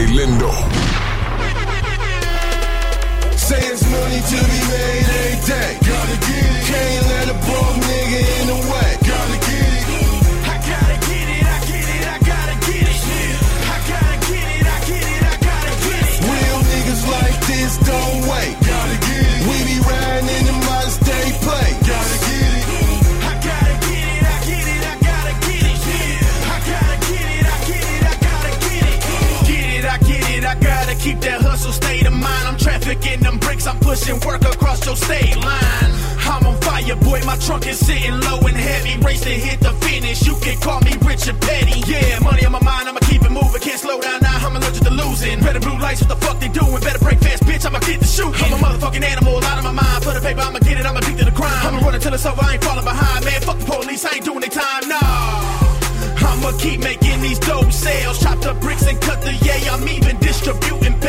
Jay Lindo. Say it's money to be made. I'm trafficking them bricks, I'm pushing work across your state line. I'm on fire, boy, my trunk is sitting low and heavy. Race to hit the finish, you can call me Richard Petty. Yeah, money on my mind, I'ma keep it moving. Can't slow down now, I'm allergic to losing. Better blue lights, what the fuck they doing? Better break fast, bitch, I'ma get the shooting. I'm a motherfucking animal, out of my mind. For the paper, I'ma get it, I'm addicted to the crime. I'ma run until it's over, I ain't falling behind. Man, fuck the police, I ain't doing their time, nah. I'ma keep making these dope sales. Chop the bricks and cut the yay. I'm even distributing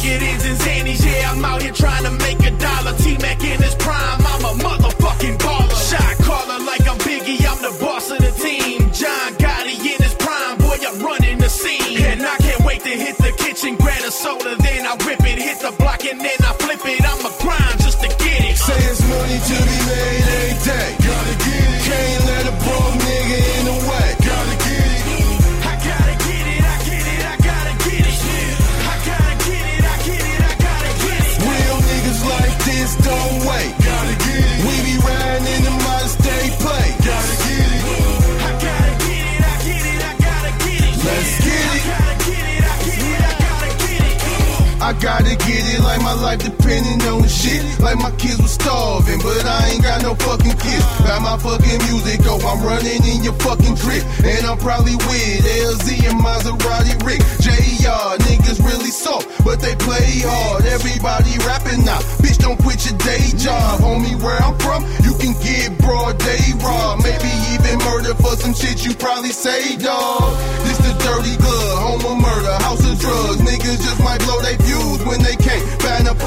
pills. Vicodins and Xannies, yeah. I'm out here trying to make a dollar. T-Mac in his prime. I'm a motherfucking baller. Shot caller like I'm Biggie. I'm the boss of the team. John Gotti in his prime. Boy, I'm running the scene. And I can't wait to hit the kitchen, grab a soda. Then I whip it, hit the gotta get it like my life depending on shit. Like my kids was starving, but I ain't got no fucking kids. Got my fucking music, oh, I'm running in your fucking drip. And I'm probably with LZ and Maserati Rick. JR, niggas really soft, but they play hard. Everybody rapping now. Bitch, don't quit your day job. Homie, where I'm from, you can get broad day raw. Maybe even murder for some shit you probably say, dog. This the dirty glove, home of murder, house of drugs. Niggas just might blow they fuse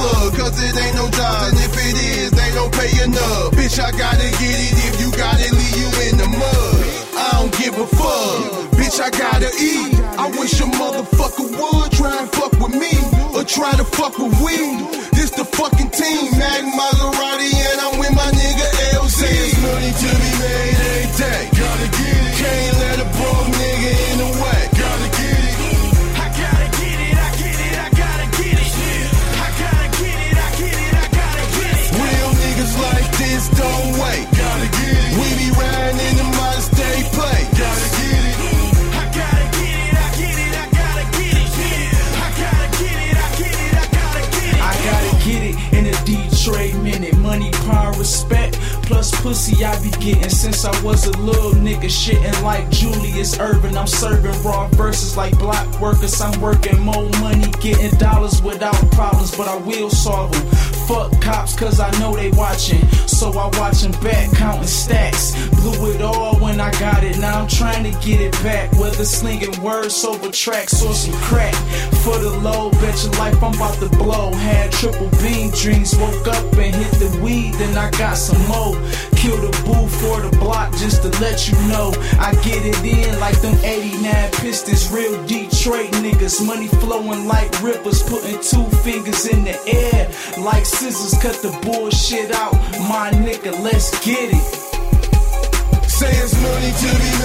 plug. Cause it ain't no job, and if it is, they don't pay enough. Bitch, I gotta get it if you got it, leave you in the mud. I don't give a fuck. Bitch, I gotta eat. I wish a motherfucker would try and fuck with me. Or try to fuck with we. This the fucking team, Mag Maserati, and I'm with my nigga LZ. It's money to be made Detroit minute. Money, power, respect, plus pussy I be getting since I was a little nigga. Shitting like Julius Erving. I'm serving raw verses like block workers. I'm working more money, getting dollars without problems, but I will solve them. Fuck cops, cause I know they watching. So I watch them back, counting stacks. Blew it all when I got it. Now I'm trying to get it back. Whether slinging words over tracks or some crack. For the low, bet your life I'm about to blow. Had triple beam dreams, woke up and hit the weed, then I got some more. Kill the boo for the block just to let you know. I get it in like them 89 Pistons, real Detroit niggas. Money flowing like rivers, putting two fingers in the air. Like scissors, cut the bullshit out. My nigga, let's get it. Say it's money to be